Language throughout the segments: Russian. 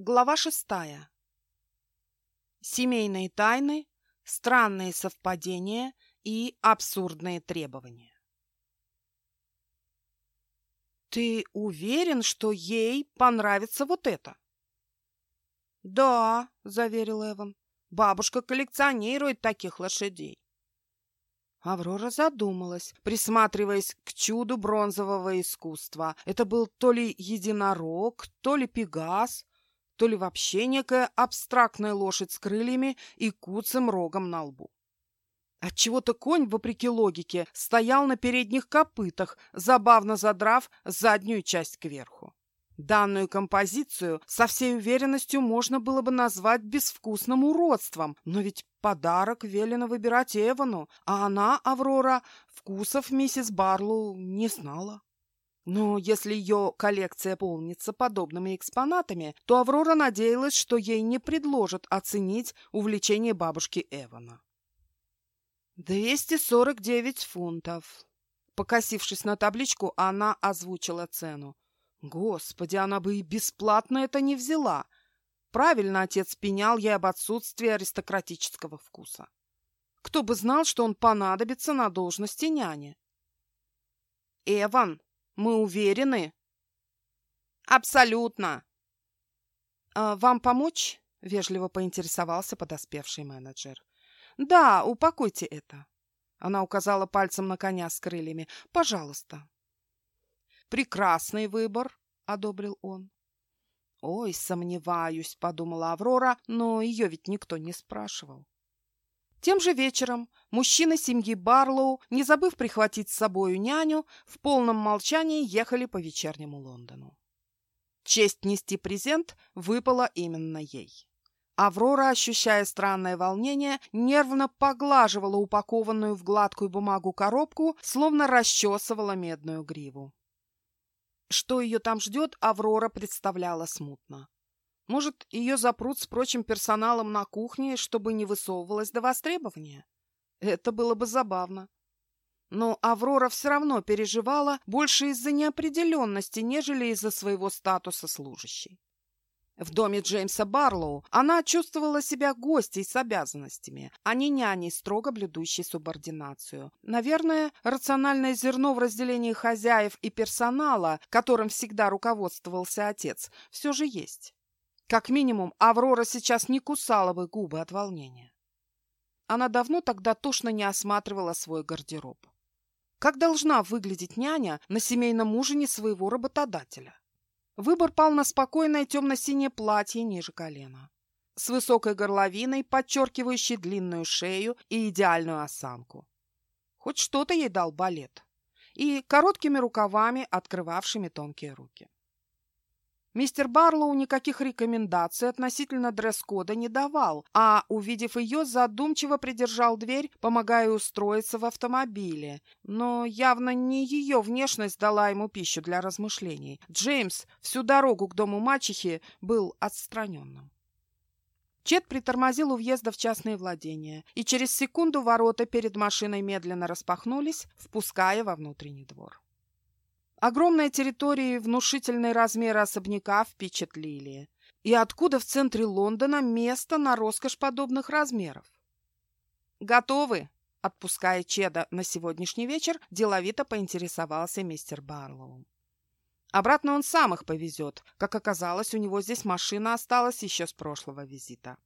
Глава шестая. Семейные тайны, странные совпадения и абсурдные требования. «Ты уверен, что ей понравится вот это?» «Да», — заверил Эван, — «бабушка коллекционирует таких лошадей». Аврора задумалась, присматриваясь к чуду бронзового искусства. Это был то ли единорог, то ли пегас, то ли вообще некая абстрактная лошадь с крыльями и куцым рогом на лбу. Отчего-то конь, вопреки логике, стоял на передних копытах, забавно задрав заднюю часть кверху. Данную композицию со всей уверенностью можно было бы назвать безвкусным уродством, но ведь подарок велено выбирать Эвану, а она, Аврора, вкусов миссис Барлоу не знала. Но если ее коллекция полнится подобными экспонатами, то Аврора надеялась, что ей не предложат оценить увлечение бабушки Эвана. «249 фунтов». Покосившись на табличку, она озвучила цену. Господи, она бы и бесплатно это не взяла. Правильно отец пенял ей об отсутствии аристократического вкуса. Кто бы знал, что он понадобится на должности няни. «Эван, мы уверены? Абсолютно. А вам помочь? Вежливо поинтересовался подоспевший менеджер. Да, упакуйте это. Она указала пальцем на коня с крыльями. Пожалуйста. Прекрасный выбор, одобрил он. Ой, сомневаюсь, подумала Аврора, но ее ведь никто не спрашивал. Тем же вечером мужчины семьи Барлоу, не забыв прихватить с собою няню, в полном молчании ехали по вечернему Лондону. Честь нести презент выпала именно ей. Аврора, ощущая странное волнение, нервно поглаживала упакованную в гладкую бумагу коробку, словно расчесывала медную гриву. Что ее там ждет, Аврора представляла смутно. Может, ее запрут с прочим персоналом на кухне, чтобы не высовывалась до востребования? Это было бы забавно. Но Аврора все равно переживала больше из-за неопределенности, нежели из-за своего статуса служащей. В доме Джеймса Барлоу она чувствовала себя гостей с обязанностями, а не няней, строго блюдущей субординацию. Наверное, рациональное зерно в разделении хозяев и персонала, которым всегда руководствовался отец, все же есть. Как минимум, Аврора сейчас не кусала бы губы от волнения. Она давно тогда тошно не осматривала свой гардероб. Как должна выглядеть няня на семейном ужине своего работодателя? Выбор пал на спокойное темно-синее платье ниже колена. С высокой горловиной, подчеркивающей длинную шею и идеальную осанку. Хоть что-то ей дал балет. И короткими рукавами, открывавшими тонкие руки. Мистер Барлоу никаких рекомендаций относительно дресс-кода не давал, а, увидев ее, задумчиво придержал дверь, помогая устроиться в автомобиле. Но явно не ее внешность дала ему пищу для размышлений. Джеймс всю дорогу к дому мачехи был отстраненным. Чет притормозил у въезда в частные владения, и через секунду ворота перед машиной медленно распахнулись, впуская во внутренний двор. Огромная территория и внушительные размеры особняка впечатлили. И откуда в центре Лондона место на роскошь подобных размеров? «Готовы?» — отпуская Чеда на сегодняшний вечер, деловито поинтересовался мистер Барлоу. Обратно он сам их повезет. Как оказалось, у него здесь машина осталась еще с прошлого визита.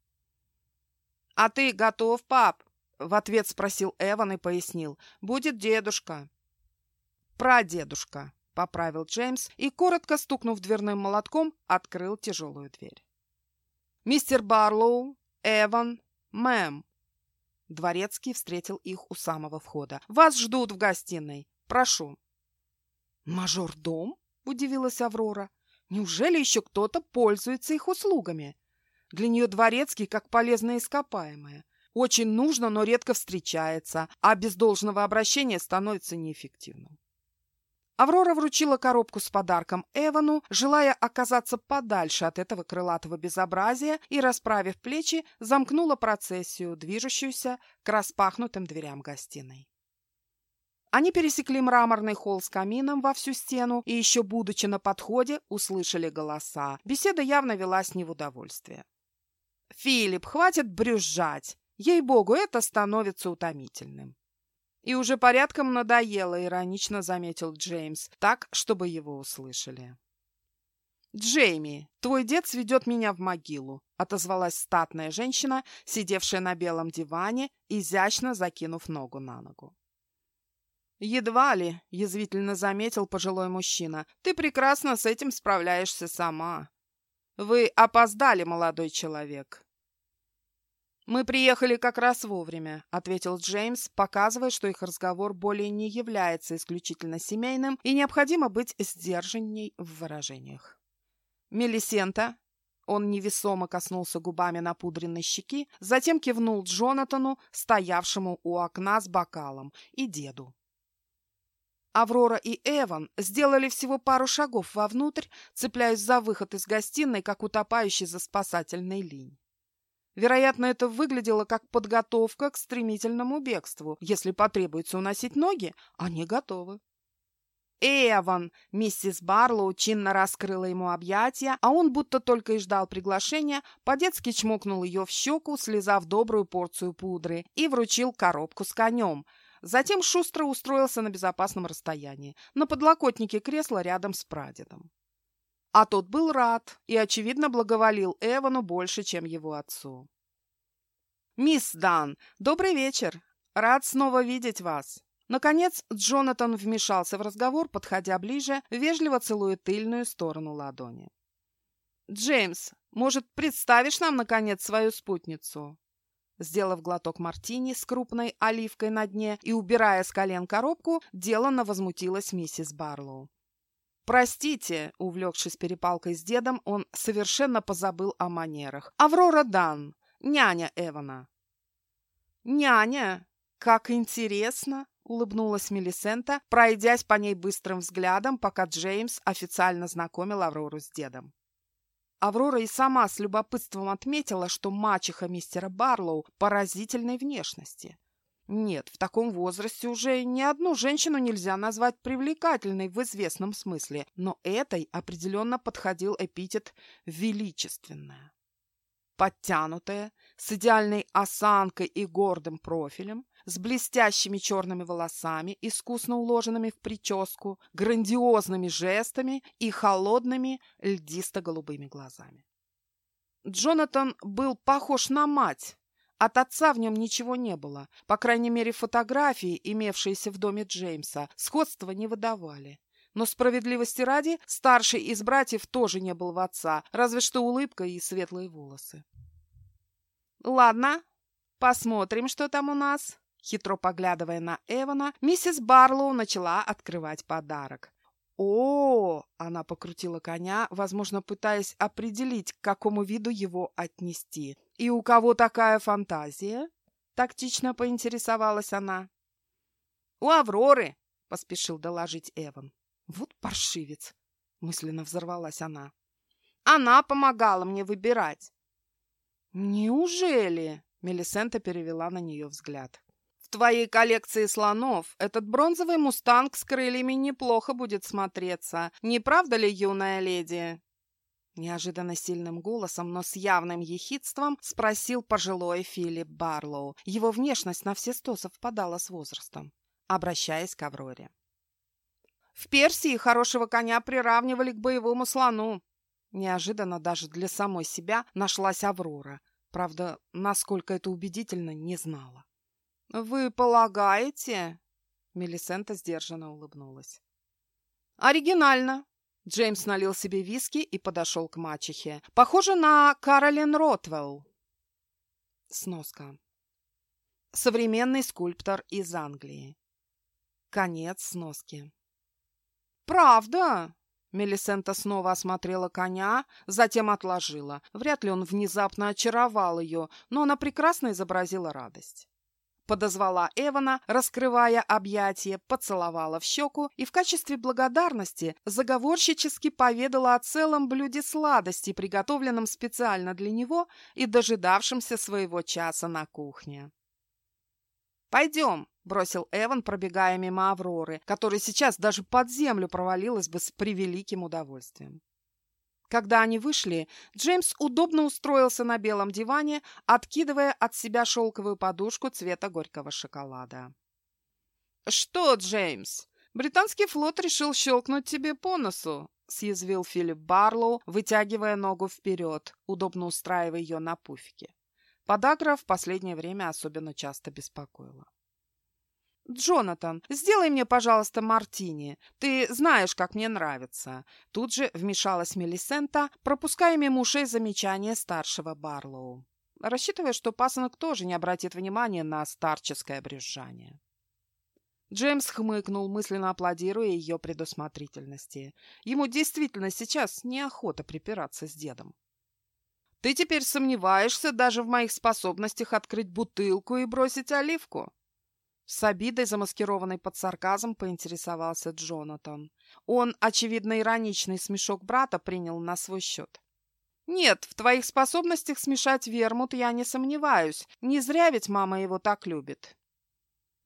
«А ты готов, пап?» — в ответ спросил Эван и пояснил. «Будет дедушка». «Прадедушка», — поправил Джеймс и, коротко стукнув дверным молотком, открыл тяжелую дверь. «Мистер Барлоу, Эван, мэм». Дворецкий встретил их у самого входа. «Вас ждут в гостиной. Прошу». «Мажордом?» — удивилась Аврора. «Неужели еще кто-то пользуется их услугами?» Для нее дворецкий как полезное ископаемое. Очень нужно, но редко встречается, а без должного обращения становится неэффективным. Аврора вручила коробку с подарком Эвану, желая оказаться подальше от этого крылатого безобразия и, расправив плечи, замкнула процессию, движущуюся к распахнутым дверям гостиной. Они пересекли мраморный холл с камином во всю стену и еще будучи на подходе, услышали голоса. Беседа явно велась не в удовольствие. «Филипп, хватит брюзжать! Ей-богу, это становится утомительным!» «И уже порядком надоело», — иронично заметил Джеймс, так, чтобы его услышали. «Джейми, твой дед сведет меня в могилу», — отозвалась статная женщина, сидевшая на белом диване, изящно закинув ногу на ногу. «Едва ли», — язвительно заметил пожилой мужчина. «Ты прекрасно с этим справляешься сама. Вы опоздали, молодой человек». «Мы приехали как раз вовремя», — ответил Джеймс, показывая, что их разговор более не является исключительно семейным и необходимо быть сдержанней в выражениях. «Мелисента», — он невесомо коснулся губами напудренной щеки, затем кивнул Джонатану, стоявшему у окна с бокалом, и деду. Аврора и Эван сделали всего пару шагов вовнутрь, цепляясь за выход из гостиной, как утопающий за спасательной линь. Вероятно, это выглядело как подготовка к стремительному бегству. Если потребуется уносить ноги, они готовы. «Эван!» — миссис Барлоу чинно раскрыла ему объятия, а он будто только и ждал приглашения, по-детски чмокнул ее в щеку, слезав добрую порцию пудры, и вручил коробку с конем — Затем шустро устроился на безопасном расстоянии, на подлокотнике кресла рядом с прадедом. А тот был рад и, очевидно, благоволил Эвану больше, чем его отцу. «Мисс Дан, добрый вечер! Рад снова видеть вас!» Наконец, Джонатан вмешался в разговор, подходя ближе, вежливо целуя тыльную сторону ладони. «Джеймс, может, представишь нам, наконец, свою спутницу?» Сделав глоток мартини с крупной оливкой на дне и убирая с колен коробку, деланно возмутилась миссис Барлоу. «Простите», — увлекшись перепалкой с дедом, он совершенно позабыл о манерах. «Аврора Дан, няня Эвана». «Няня? Как интересно!» — улыбнулась Мелисента, пройдясь по ней быстрым взглядом, пока Джеймс официально знакомил Аврору с дедом. Аврора и сама с любопытством отметила, что мачеха мистера Барлоу поразительной внешности. Нет, в таком возрасте уже ни одну женщину нельзя назвать привлекательной в известном смысле, но этой определенно подходил эпитет «величественная». Подтянутая, с идеальной осанкой и гордым профилем, с блестящими черными волосами, искусно уложенными в прическу, грандиозными жестами и холодными льдисто-голубыми глазами. Джонатан был похож на мать. От отца в нем ничего не было. По крайней мере, фотографии, имевшиеся в доме Джеймса, сходства не выдавали. Но справедливости ради, старший из братьев тоже не был в отца, разве что улыбка и светлые волосы. «Ладно, посмотрим, что там у нас», Хитро поглядывая на Эвана, миссис Барлоу начала открывать подарок. «О!» — она покрутила коня, возможно, пытаясь определить, к какому виду его отнести. «И у кого такая фантазия?» — тактично поинтересовалась она. «У Авроры!» — поспешил доложить Эван. «Вот паршивец!» — мысленно взорвалась она. «Она помогала мне выбирать!» «Неужели?» — Мелисента перевела на нее взгляд твоей коллекции слонов этот бронзовый мустанг с крыльями неплохо будет смотреться. Не правда ли, юная леди?» Неожиданно сильным голосом, но с явным ехидством спросил пожилой Филипп Барлоу. Его внешность на все сто совпадала с возрастом, обращаясь к Авроре. «В Персии хорошего коня приравнивали к боевому слону». Неожиданно даже для самой себя нашлась Аврора. Правда, насколько это убедительно, не знала. «Вы полагаете?» Мелисента сдержанно улыбнулась. «Оригинально!» Джеймс налил себе виски и подошел к мачехе. «Похоже на Каролин Ротвелл». Сноска. Современный скульптор из Англии. Конец сноски. «Правда?» Мелисента снова осмотрела коня, затем отложила. Вряд ли он внезапно очаровал ее, но она прекрасно изобразила радость подозвала Эвана, раскрывая объятия, поцеловала в щеку и в качестве благодарности заговорщически поведала о целом блюде сладостей, приготовленном специально для него и дожидавшемся своего часа на кухне. «Пойдем», — бросил Эван, пробегая мимо Авроры, которая сейчас даже под землю провалилась бы с превеликим удовольствием. Когда они вышли, Джеймс удобно устроился на белом диване, откидывая от себя шелковую подушку цвета горького шоколада. «Что, Джеймс, британский флот решил щелкнуть тебе по носу?» — съязвил Филипп Барлоу, вытягивая ногу вперед, удобно устраивая ее на пуфике. Подагра в последнее время особенно часто беспокоила. «Джонатан, сделай мне, пожалуйста, мартини. Ты знаешь, как мне нравится». Тут же вмешалась Мелисента, пропуская мимо ушей замечание старшего Барлоу, рассчитывая, что пасынок тоже не обратит внимания на старческое брюзжание. Джеймс хмыкнул, мысленно аплодируя ее предусмотрительности. Ему действительно сейчас неохота припираться с дедом. «Ты теперь сомневаешься даже в моих способностях открыть бутылку и бросить оливку?» С обидой, замаскированной под сарказм, поинтересовался Джонатан. Он, очевидно, ироничный смешок брата принял на свой счет. «Нет, в твоих способностях смешать вермут я не сомневаюсь. Не зря ведь мама его так любит.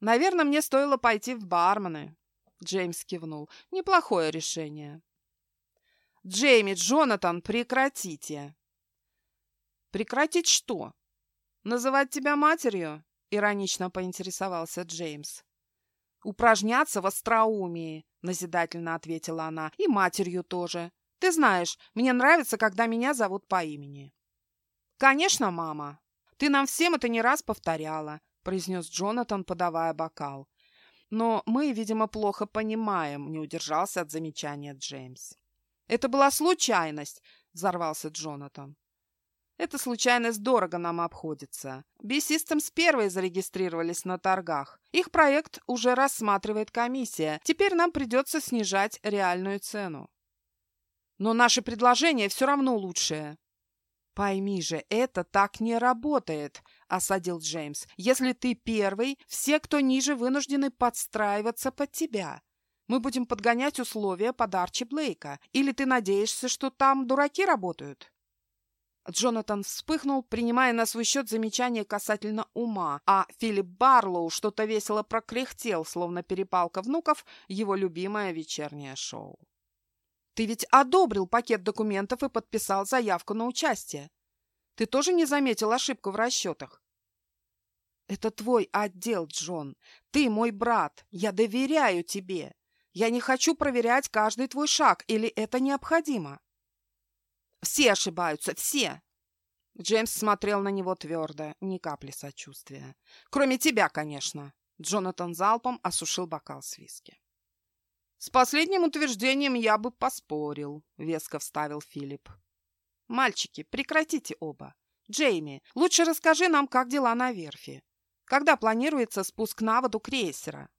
Наверное, мне стоило пойти в бармены. Джеймс кивнул. Неплохое решение. Джейми, Джонатан, прекратите. Прекратить что? Называть тебя матерью? Иронично поинтересовался Джеймс. Упражняться в остроумии, назидательно ответила она, и матерью тоже. Ты знаешь, мне нравится, когда меня зовут по имени. Конечно, мама. Ты нам всем это не раз повторяла произнес Джонатан, подавая бокал. Но мы, видимо, плохо понимаем, не удержался от замечания Джеймс. Это была случайность, взорвался Джонатан. Эта случайность дорого нам обходится. B-Systems первые зарегистрировались на торгах. Их проект уже рассматривает комиссия. Теперь нам придется снижать реальную цену. Но наше предложение все равно лучшее. Пойми же, это так не работает, — осадил Джеймс. «Если ты первый, все, кто ниже, вынуждены подстраиваться под тебя. Мы будем подгонять условия под Арчи Блейка. Или ты надеешься, что там дураки работают?» Джонатан вспыхнул, принимая на свой счет замечание касательно ума, а Филипп Барлоу что-то весело прокряхтел, словно перепалка внуков, его любимое вечернее шоу. «Ты ведь одобрил пакет документов и подписал заявку на участие. Ты тоже не заметил ошибку в расчетах? Это твой отдел, Джон. Ты мой брат. Я доверяю тебе. Я не хочу проверять каждый твой шаг, или это необходимо? Все ошибаются, все. Джеймс смотрел на него твердо, ни капли сочувствия. Кроме тебя, конечно. Джонатан залпом осушил бокал с виски. «С последним утверждением я бы поспорил», — веско вставил Филипп. «Мальчики, прекратите оба. Джейми, лучше расскажи нам, как дела на верфи. Когда планируется спуск на воду крейсера?»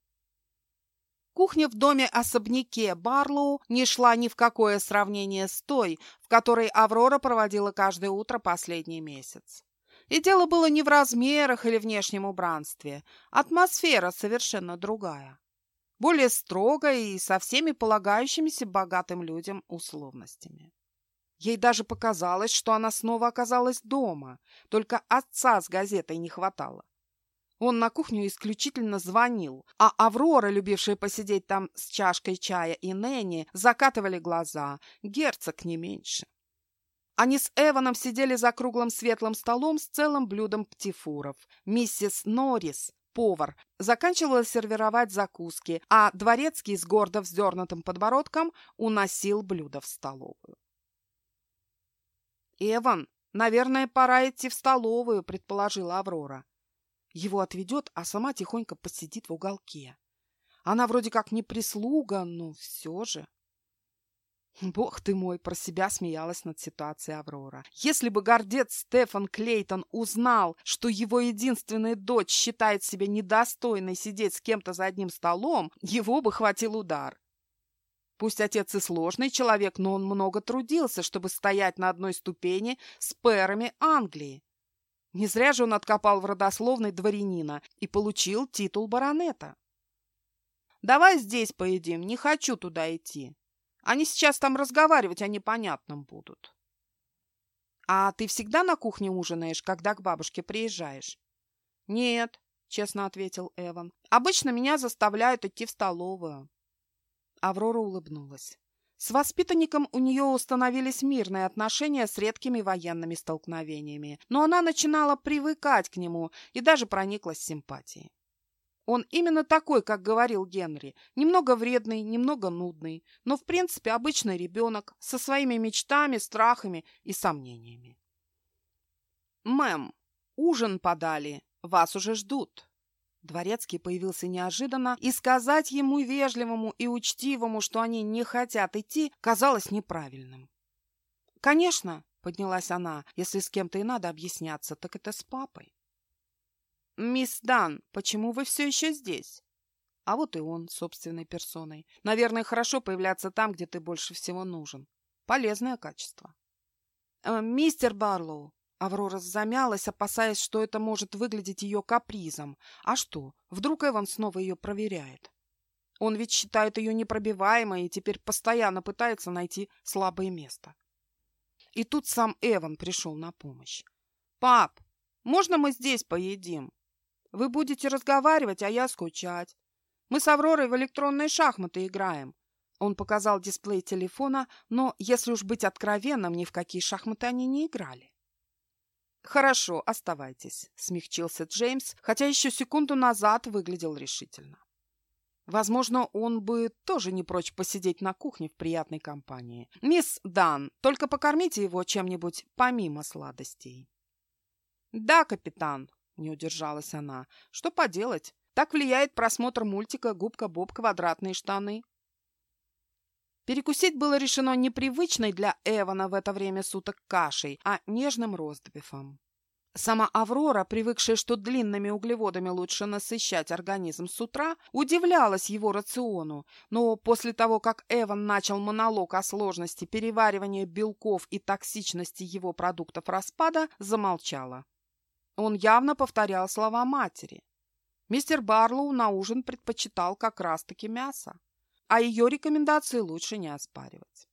Кухня в доме-особняке Барлоу не шла ни в какое сравнение с той, в которой Аврора проводила каждое утро последний месяц. И дело было не в размерах или внешнем убранстве. Атмосфера совершенно другая. Более строгая и со всеми полагающимися богатым людям условностями. Ей даже показалось, что она снова оказалась дома, только отца с газетой не хватало. Он на кухню исключительно звонил, а Аврора, любившая посидеть там с чашкой чая и Нэнни, закатывали глаза, герцог не меньше. Они с Эваном сидели за круглым светлым столом с целым блюдом птифуров. Миссис Норрис, повар, заканчивала сервировать закуски, а дворецкий с гордо вздернутым подбородком уносил блюдо в столовую. «Эван, наверное, пора идти в столовую», — предположила Аврора. Его отведет, а сама тихонько посидит в уголке. Она вроде как не прислуга, но все же. Бог ты мой, про себя смеялась над ситуацией Аврора. Если бы гордец Стефан Клейтон узнал, что его единственная дочь считает себя недостойной сидеть с кем-то за одним столом, его бы хватил удар. Пусть отец и сложный человек, но он много трудился, чтобы стоять на одной ступени с пэрами Англии. Не зря же он откопал в родословной дворянина и получил титул баронета. «Давай здесь поедим, не хочу туда идти. Они сейчас там разговаривать о непонятном будут». «А ты всегда на кухне ужинаешь, когда к бабушке приезжаешь?» «Нет, — честно ответил Эван. «Обычно меня заставляют идти в столовую». Аврора улыбнулась. С воспитанником у нее установились мирные отношения с редкими военными столкновениями, но она начинала привыкать к нему и даже прониклась симпатией. Он именно такой, как говорил Генри, немного вредный, немного нудный, но в принципе обычный ребенок со своими мечтами, страхами и сомнениями. «Мэм, ужин подали, вас уже ждут». Дворецкий появился неожиданно, и сказать ему вежливому и учтивому, что они не хотят идти, казалось неправильным. «Конечно», — поднялась она, — «если с кем-то и надо объясняться, так это с папой». «Мисс Дан, почему вы все еще здесь?» А вот и он, собственной персоной. Наверное, хорошо появляться там, где ты больше всего нужен. Полезное качество. «Э, «Мистер Барлоу, Аврора замялась, опасаясь, что это может выглядеть ее капризом. А что, вдруг Эван снова ее проверяет? Он ведь считает ее непробиваемой и теперь постоянно пытается найти слабое место. И тут сам Эван пришел на помощь. «Пап, можно мы здесь поедим? Вы будете разговаривать, а я скучать. Мы с Авророй в электронные шахматы играем». Он показал дисплей телефона, но, если уж быть откровенным, ни в какие шахматы они не играли. «Хорошо, оставайтесь», — смягчился Джеймс, хотя еще секунду назад выглядел решительно. Возможно, он бы тоже не прочь посидеть на кухне в приятной компании. «Мисс Дан, только покормите его чем-нибудь помимо сладостей». «Да, капитан», — не удержалась она. «Что поделать? Так влияет просмотр мультика «Губка Боб. Квадратные штаны». Перекусить было решено непривычной для Эвана в это время суток кашей, а нежным ростбифом. Сама Аврора, привыкшая, что длинными углеводами лучше насыщать организм с утра, удивлялась его рациону, но после того, как Эван начал монолог о сложности переваривания белков и токсичности его продуктов распада, замолчала. Он явно повторял слова матери. Мистер Барлоу на ужин предпочитал как раз-таки мясо а ее рекомендации лучше не оспаривать.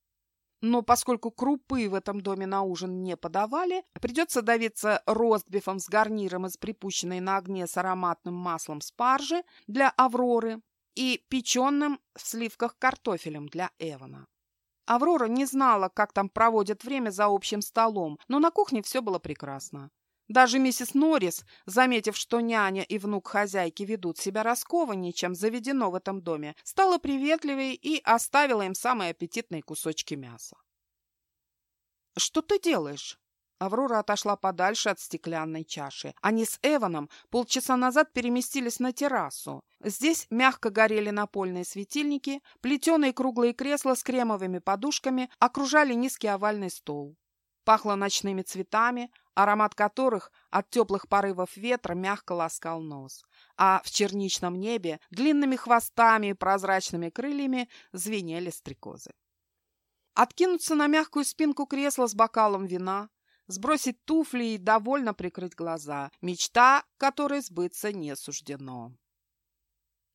Но поскольку крупы в этом доме на ужин не подавали, придется давиться ростбифом с гарниром из припущенной на огне с ароматным маслом спаржи для Авроры и печеным в сливках картофелем для Эвана. Аврора не знала, как там проводят время за общим столом, но на кухне все было прекрасно. Даже миссис Норрис, заметив, что няня и внук хозяйки ведут себя раскованнее, чем заведено в этом доме, стала приветливей и оставила им самые аппетитные кусочки мяса. «Что ты делаешь?» Аврора отошла подальше от стеклянной чаши. Они с Эваном полчаса назад переместились на террасу. Здесь мягко горели напольные светильники, плетеные круглые кресла с кремовыми подушками окружали низкий овальный стол. Пахло ночными цветами, аромат которых от теплых порывов ветра мягко ласкал нос. А в черничном небе длинными хвостами и прозрачными крыльями звенели стрекозы. Откинуться на мягкую спинку кресла с бокалом вина, сбросить туфли и довольно прикрыть глаза. Мечта, которой сбыться не суждено.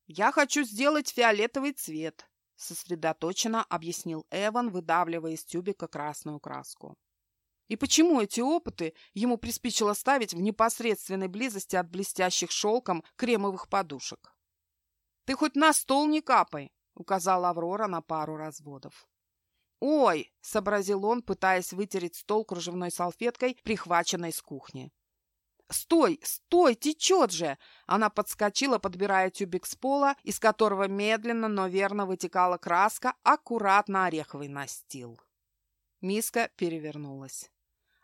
«Я хочу сделать фиолетовый цвет», — сосредоточенно объяснил Эван, выдавливая из тюбика красную краску. И почему эти опыты ему приспичило ставить в непосредственной близости от блестящих шелком кремовых подушек? «Ты хоть на стол не капай!» — указала Аврора на пару разводов. «Ой!» — сообразил он, пытаясь вытереть стол кружевной салфеткой, прихваченной с кухни. «Стой! Стой! Течет же!» Она подскочила, подбирая тюбик с пола, из которого медленно, но верно вытекала краска, аккуратно ореховый настил. Миска перевернулась.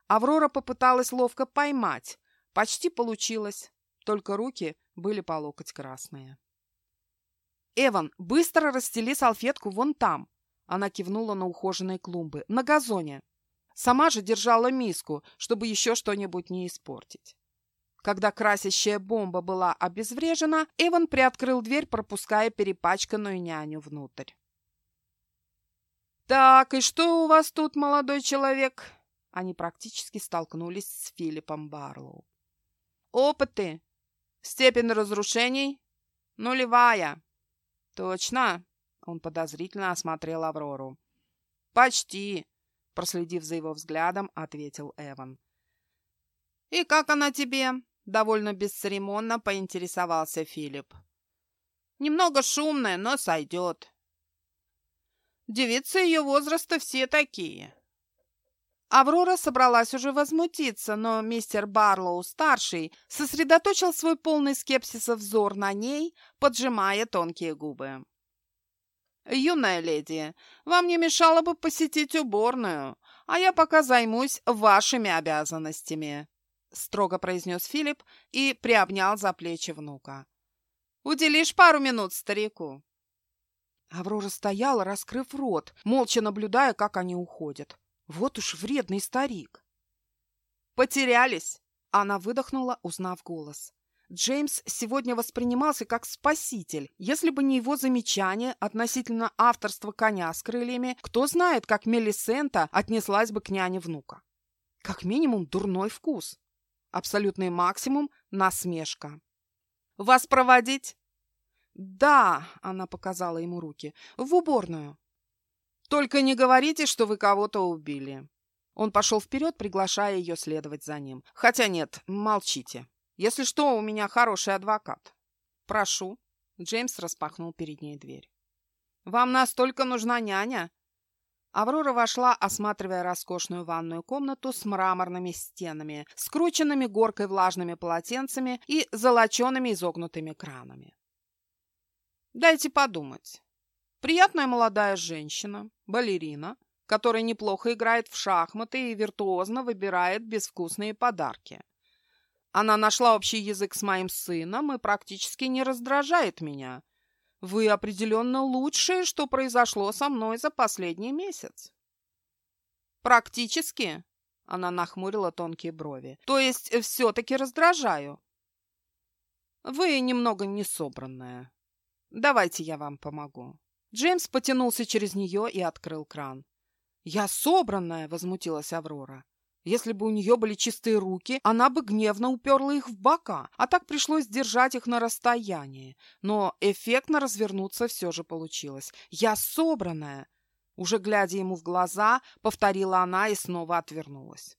Аврора попыталась ловко поймать. Почти получилось, только руки были по локоть красные. «Эван, быстро расстели салфетку вон там!» Она кивнула на ухоженные клумбы. «На газоне!» Сама же держала миску, чтобы еще что-нибудь не испортить. Когда красящая бомба была обезврежена, Эван приоткрыл дверь, пропуская перепачканную няню внутрь. «Так, и что у вас тут, молодой человек?» Они практически столкнулись с Филиппом Барлоу. «Опыты! Степень разрушений? Нулевая!» «Точно!» — он подозрительно осмотрел Аврору. «Почти!» — проследив за его взглядом, ответил Эван. «И как она тебе?» Довольно бесцеремонно поинтересовался Филипп. Немного шумная, но сойдет. Девицы ее возраста все такие. Аврора собралась уже возмутиться, но мистер Барлоу-старший сосредоточил свой полный скепсиса взор на ней, поджимая тонкие губы. «Юная леди, вам не мешало бы посетить уборную, а я пока займусь вашими обязанностями», строго произнес Филипп и приобнял за плечи внука. «Уделишь пару минут старику?» Аврора стояла, раскрыв рот, молча наблюдая, как они уходят. Вот уж вредный старик. «Потерялись!» Она выдохнула, узнав голос. Джеймс сегодня воспринимался как спаситель. Если бы не его замечание относительно авторства коня с крыльями, кто знает, как Мелисента отнеслась бы к няне внука. Как минимум дурной вкус. Абсолютный максимум – насмешка. «Вас проводить?» «Да», – она показала ему руки, – «в уборную». «Только не говорите, что вы кого-то убили». Он пошел вперед, приглашая ее следовать за ним. «Хотя нет, молчите. Если что, у меня хороший адвокат». «Прошу». Джеймс распахнул перед ней дверь. «Вам настолько нужна няня?» Аврора вошла, осматривая роскошную ванную комнату с мраморными стенами, скрученными горкой влажными полотенцами и золочеными изогнутыми кранами. «Дайте подумать. Приятная молодая женщина, балерина, которая неплохо играет в шахматы и виртуозно выбирает безвкусные подарки. Она нашла общий язык с моим сыном и практически не раздражает меня. Вы определенно лучшее, что произошло со мной за последний месяц. Практически? Она нахмурила тонкие брови. То есть все-таки раздражаю? Вы немного несобранная. Давайте я вам помогу. Джеймс потянулся через нее и открыл кран. «Я собранная!» — возмутилась Аврора. Если бы у нее были чистые руки, она бы гневно уперла их в бока, а так пришлось держать их на расстоянии. Но эффектно развернуться все же получилось. «Я собранная!» Уже глядя ему в глаза, повторила она и снова отвернулась.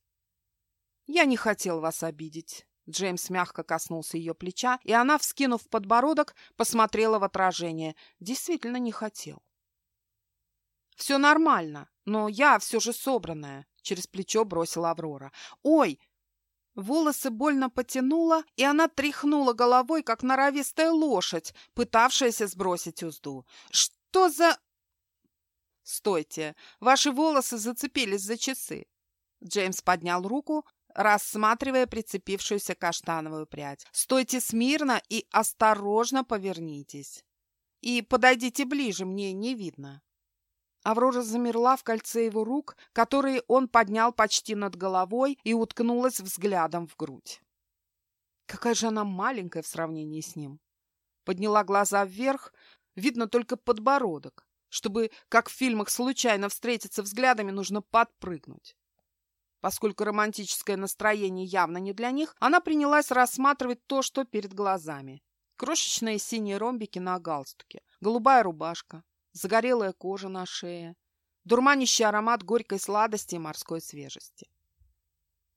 «Я не хотел вас обидеть». Джеймс мягко коснулся ее плеча, и она, вскинув подбородок, посмотрела в отражение. Действительно не хотел. «Все нормально, но я все же собранная через плечо бросила Аврора. «Ой!» Волосы больно потянула, и она тряхнула головой, как норовистая лошадь, пытавшаяся сбросить узду. «Что за...» «Стойте! Ваши волосы зацепились за часы!» Джеймс поднял руку, рассматривая прицепившуюся каштановую прядь. «Стойте смирно и осторожно повернитесь. И подойдите ближе, мне не видно». Аврора замерла в кольце его рук, которые он поднял почти над головой и уткнулась взглядом в грудь. Какая же она маленькая в сравнении с ним. Подняла глаза вверх, видно только подбородок. Чтобы, как в фильмах, случайно встретиться взглядами, нужно подпрыгнуть. Поскольку романтическое настроение явно не для них, она принялась рассматривать то, что перед глазами. Крошечные синие ромбики на галстуке, голубая рубашка, загорелая кожа на шее, дурманящий аромат горькой сладости и морской свежести.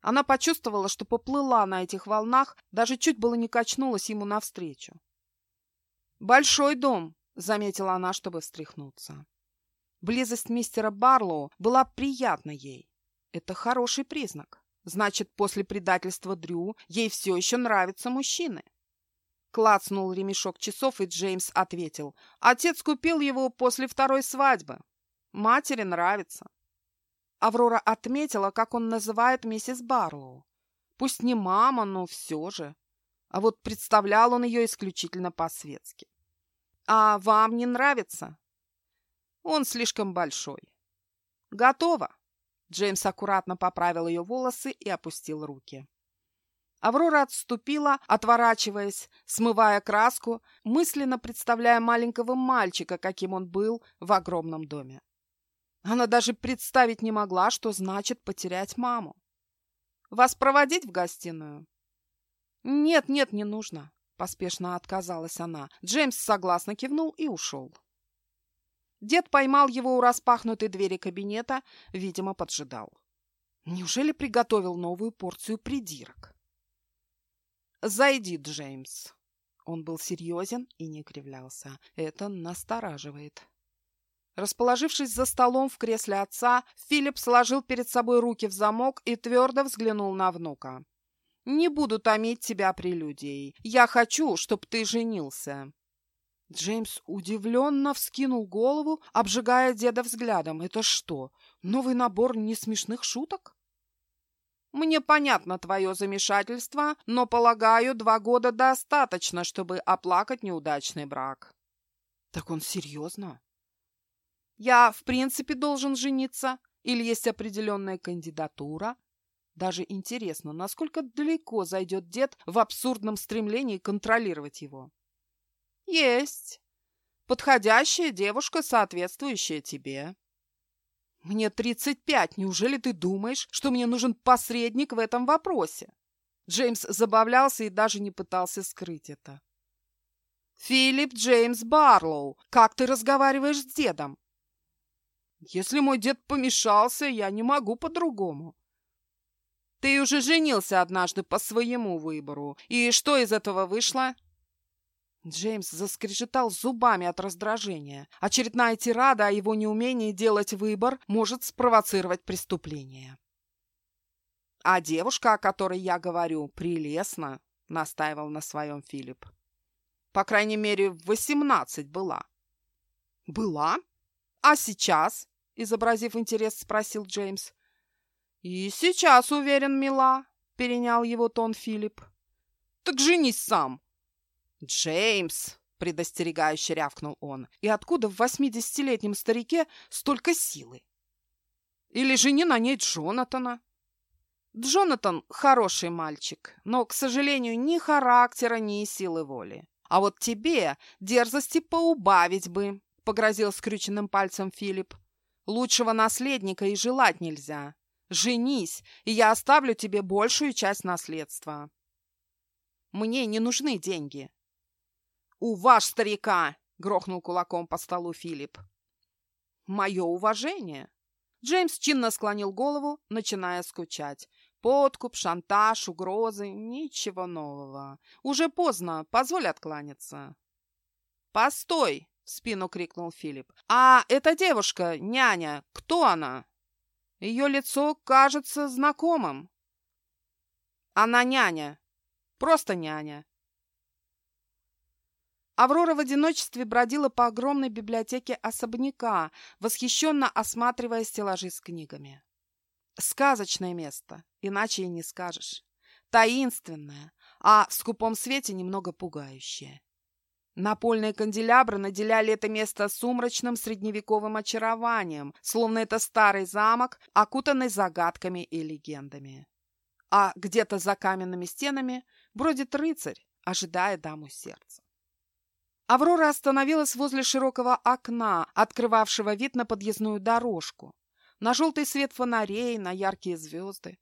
Она почувствовала, что поплыла на этих волнах, даже чуть было не качнулась ему навстречу. «Большой дом», — заметила она, чтобы встряхнуться. Близость мистера Барлоу была приятна ей. Это хороший признак. Значит, после предательства Дрю ей все еще нравятся мужчины. Клацнул ремешок часов, и Джеймс ответил. Отец купил его после второй свадьбы. Матери нравится. Аврора отметила, как он называет миссис Барлоу. Пусть не мама, но все же. А вот представлял он ее исключительно по-светски. «А вам не нравится?» «Он слишком большой». «Готово». Джеймс аккуратно поправил ее волосы и опустил руки. Аврора отступила, отворачиваясь, смывая краску, мысленно представляя маленького мальчика, каким он был в огромном доме. Она даже представить не могла, что значит потерять маму. «Вас проводить в гостиную?» «Нет, нет, не нужно», — поспешно отказалась она. Джеймс согласно кивнул и ушел. Дед поймал его у распахнутой двери кабинета, видимо, поджидал. Неужели приготовил новую порцию придирок? «Зайди, Джеймс». Он был серьезен и не кривлялся. Это настораживает. Расположившись за столом в кресле отца, Филипп сложил перед собой руки в замок и твердо взглянул на внука. «Не буду томить тебя прелюдией. Я хочу, чтобы ты женился». Джеймс удивленно вскинул голову, обжигая деда взглядом. «Это что, новый набор несмешных шуток?» «Мне понятно твое замешательство, но, полагаю, два года достаточно, чтобы оплакать неудачный брак». «Так он серьезно?» «Я, в принципе, должен жениться? Или есть определенная кандидатура?» Даже интересно, насколько далеко зайдет дед в абсурдном стремлении контролировать его. Есть. Подходящая девушка, соответствующая тебе. Мне тридцать пять. Неужели ты думаешь, что мне нужен посредник в этом вопросе? Джеймс забавлялся и даже не пытался скрыть это. Филипп Джеймс Барлоу, как ты разговариваешь с дедом? Если мой дед помешался, я не могу по-другому. Ты уже женился однажды по своему выбору. И что из этого вышло? Джеймс заскрежетал зубами от раздражения. Очередная тирада о его неумении делать выбор может спровоцировать преступление. «А девушка, о которой я говорю, прелестна», — настаивал на своем Филипп. «По крайней мере, в восемнадцать была». «Была? А сейчас?» — изобразив интерес, спросил Джеймс. «И сейчас, уверен, мила», — перенял его тон Филипп. «Так женись сам», «Джеймс!» — предостерегающе рявкнул он. «И откуда в восьмидесятилетнем старике столько силы?» «Или жени на ней Джонатана?» Джонатан хороший мальчик, но, к сожалению, ни характера, ни силы воли. А вот тебе дерзости поубавить бы, — погрозил скрюченным пальцем Филипп. Лучшего наследника и желать нельзя. Женись, и я оставлю тебе большую часть наследства. Мне не нужны деньги. «У ваш старика!» — грохнул кулаком по столу Филипп. «Мое уважение!» Джеймс чинно склонил голову, начиная скучать. Подкуп, шантаж, угрозы — ничего нового. Уже поздно, позволь откланяться. «Постой!» — в спину крикнул Филипп. «А эта девушка, няня, кто она?» Ее лицо кажется знакомым. «Она няня. Просто няня. Аврора в одиночестве бродила по огромной библиотеке особняка, восхищенно осматривая стеллажи с книгами. Сказочное место, иначе и не скажешь. Таинственное, а в скупом свете немного пугающее. Напольные канделябры наделяли это место сумрачным средневековым очарованием, словно это старый замок, окутанный загадками и легендами. А где-то за каменными стенами бродит рыцарь, ожидая даму сердца. Аврора остановилась возле широкого окна, открывавшего вид на подъездную дорожку, на желтый свет фонарей, на яркие звезды.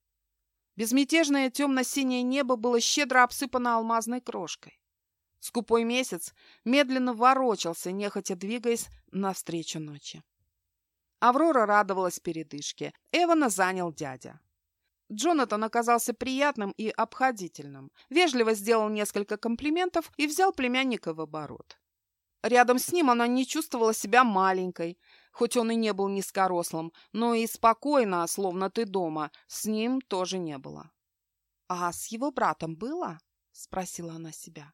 Безмятежное темно-синее небо было щедро обсыпано алмазной крошкой. Скупой месяц медленно ворочался, нехотя двигаясь навстречу ночи. Аврора радовалась передышке. Эвана занял дядя. Джонатан оказался приятным и обходительным, вежливо сделал несколько комплиментов и взял племянника в оборот. Рядом с ним она не чувствовала себя маленькой, хоть он и не был низкорослым, но и спокойно, словно ты дома, с ним тоже не было. «А с его братом было?» — спросила она себя.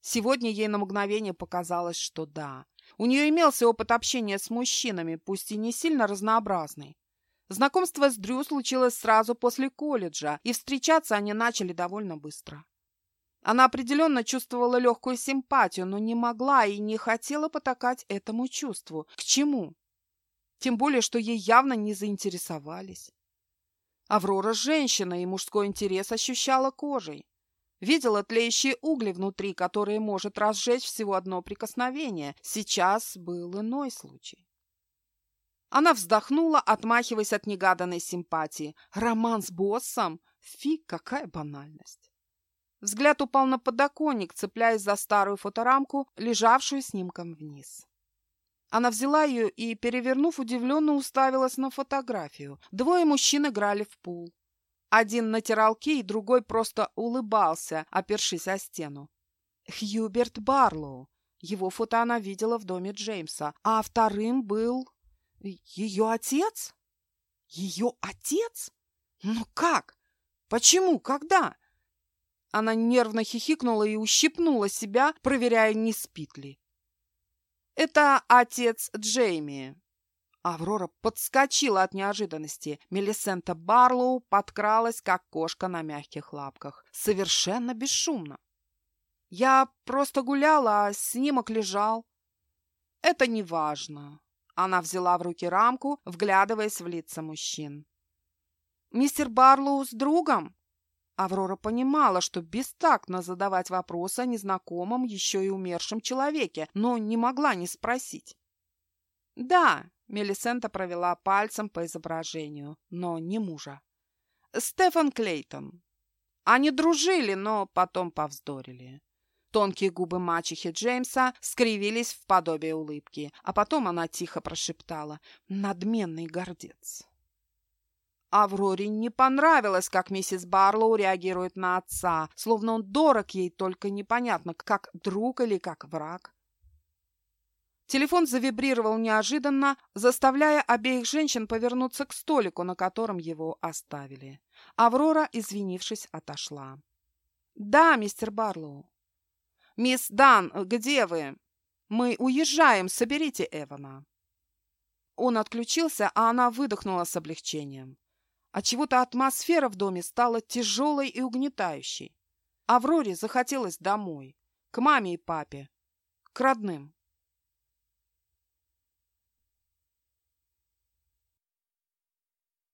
Сегодня ей на мгновение показалось, что да. У нее имелся опыт общения с мужчинами, пусть и не сильно разнообразный. Знакомство с Дрю случилось сразу после колледжа, и встречаться они начали довольно быстро. Она определенно чувствовала легкую симпатию, но не могла и не хотела потакать этому чувству. К чему? Тем более, что ей явно не заинтересовались. Аврора – женщина, и мужской интерес ощущала кожей. Видела тлеющие угли внутри, которые может разжечь всего одно прикосновение. Сейчас был иной случай. Она вздохнула, отмахиваясь от негаданной симпатии. Роман с боссом? Фиг, какая банальность. Взгляд упал на подоконник, цепляясь за старую фоторамку, лежавшую снимком вниз. Она взяла ее и, перевернув, удивленно уставилась на фотографию. Двое мужчин играли в пул. Один натирал кей, другой просто улыбался, опершись о стену. Хьюберт Барлоу. Его фото она видела в доме Джеймса. А вторым был... Ее отец? Ее отец? Ну как? Почему? Когда? Она нервно хихикнула и ущипнула себя, проверяя, не спит ли. Это отец Джейми. Аврора подскочила от неожиданности. Мелисента Барлоу подкралась, как кошка на мягких лапках. Совершенно бесшумно. Я просто гуляла, а снимок лежал. Это не важно. Она взяла в руки рамку, вглядываясь в лица мужчин. «Мистер Барлоу с другом?» Аврора понимала, что бестактно задавать вопросы о незнакомом, еще и умершем человеке, но не могла не спросить. «Да», — Мелисента провела пальцем по изображению, но не мужа. «Стефан Клейтон». Они дружили, но потом повздорили. Тонкие губы мачехи Джеймса скривились в подобие улыбки, а потом она тихо прошептала «надменный гордец». Авроре не понравилось, как миссис Барлоу реагирует на отца, словно он дорог ей, только непонятно, как друг или как враг. Телефон завибрировал неожиданно, заставляя обеих женщин повернуться к столику, на котором его оставили. Аврора, извинившись, отошла. «Да, мистер Барлоу». «Мисс Дан, где вы?» «Мы уезжаем, соберите Эвана». Он отключился, а она выдохнула с облегчением. А чего-то атмосфера в доме стала тяжелой и угнетающей. Авроре захотелось домой, к маме и папе, к родным.